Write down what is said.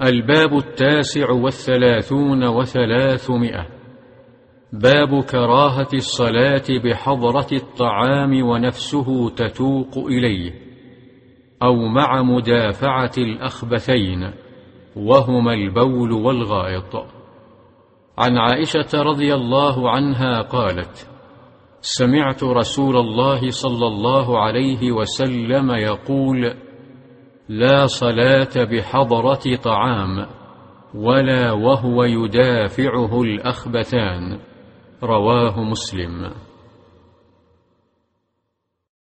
الباب التاسع والثلاثون وثلاثمائة. باب كراهة الصلاة بحضرة الطعام ونفسه تتوق إليه أو مع مدافعة الأخبثين وهما البول والغائط. عن عائشة رضي الله عنها قالت سمعت رسول الله صلى الله عليه وسلم يقول لا صلاة بحضرة طعام ولا وهو يدافعه الأخبثان. رواه مسلم.